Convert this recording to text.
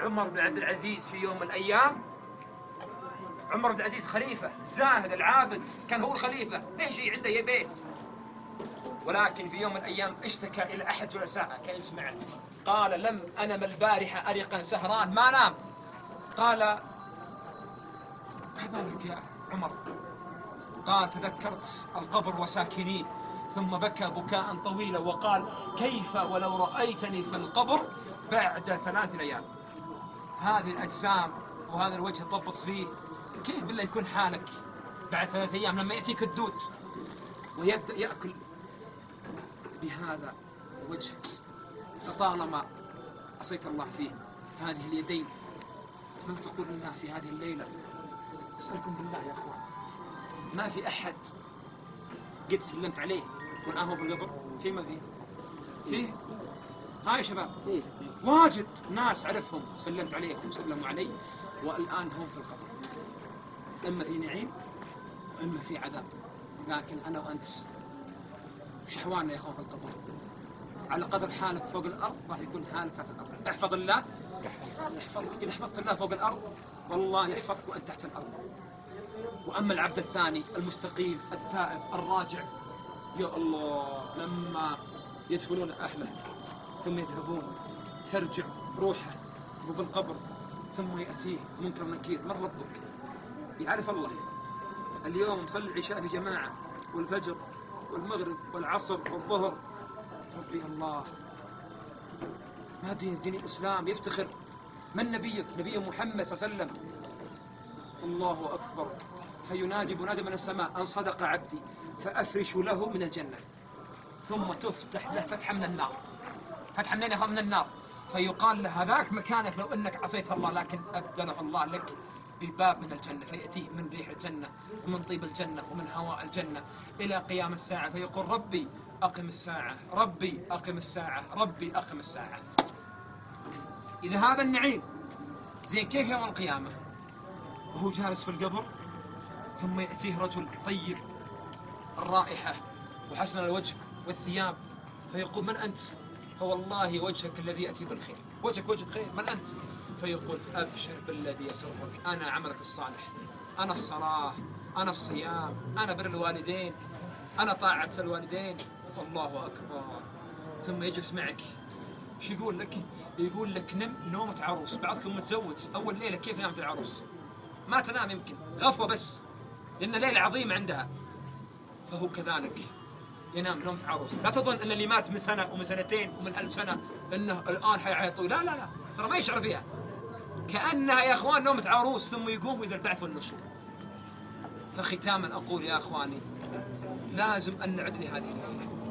عمر بن عبد العزيز في يوم من الأيام. عمر بن العزيز خليفة الزاهد العابد كان هو الخليفة. إيش شيء عنده يبيه ولكن في يوم من الأيام اشتكى إلى أحد جلسائه كان يسمعه قال لم أنم البارحة أرقا سهران ما نام. قال ما بالك يا عمر؟ قال تذكرت القبر وساكنيه ثم بكى بكاء طويلا وقال كيف ولو رأيتني في القبر بعد ثلاث ليال؟ هذه الأجسام وهذا الوجه تضبط فيه كيف بالله يكون حالك بعد ثلاث أيام لما يأتيك الدود ويبدأ يأكل بهذا الوجه؟ فطالما عصيت الله فيه هذه اليدين ما تقول لله في هذه الليلة؟ أسألكم بالله يا أخوان ما في أحد قد سلمت عليه؟ والآن هو في القبر؟ في ما فيه فيه ها يا شباب واجد ناس أعرفهم سلمت عليهم وسلموا علي والآن هم في القبر. إما في نعيم وإما في عذاب. لكن أنا وأنت وش أحوالنا يا أخوان في القبر. على قدر حالك فوق الأرض راح يكون حالك تحت الأرض احفظ الله. يحفظك إذا حفظت الله فوق الأرض والله يحفظك وأنت تحت الأرض. وأما العبد الثاني المستقيم التائب الراجع يا الله لما يدفنون أهله. ثم يذهبون. ترجع روحه في القبر ثم يأتيه منكر نكير من ربك؟ يعرف الله. اليوم صلي العشاء في جماعة والفجر والمغرب والعصر والظهر. ربي الله. ما دين دين الإسلام يفتخر. من نبيك؟ نبي محمد صلى الله عليه وسلم. الله أكبر. فينادي منادي من السماء أن صدق عبدي فأفرش له من الجنة. ثم تفتح له فتحة من النار. يا من النار. فيقال له هذاك مكانك لو إنك عصيت الله لكن أبدله الله لك بباب من الجنة فيأتيه من ريح الجنة ومن طيب الجنة ومن هواء الجنة إلى قيام الساعة. فيقول ربي أقم الساعة ربي أقم الساعة ربي أقم الساعة. إذا هذا النعيم زين كيف يوم القيامة؟ وهو جالس في القبر ثم يأتيه رجل طيب الرائحة وحسن الوجه والثياب فيقول من أنت؟ فوالله وجهك الذي يأتي بالخير. وجهك وجه خير من أنت؟ فيقول أبشر بالذي يسرك أنا عملك الصالح. أنا الصلاة أنا الصيام. أنا بر الوالدين. أنا طاعة الوالدين. الله أكبر. ثم يجلس معك. شو يقول لك؟ يقول لك نم نومة عروس. بعضكم متزوج. أول ليلة كيف نامت العروس؟ ما تنام يمكن. غفوة بس. لأن ليلة عظيمة عندها. فهو كذلك. ينام نومة عروس. لا تظن إن اللي مات من سنة ومن سنتين ومن ألف سنة إنه الآن حيعيط لا لا لا. ترى ما يشعر فيها. كأنها يا أخوان نومه عروس ثم يقوم إلى البعث والنشور. فختاما أقول يا أخواني لازم أن نعد لهذه الليلة.